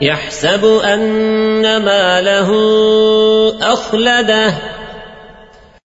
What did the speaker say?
يحسب أن ماله أخلده.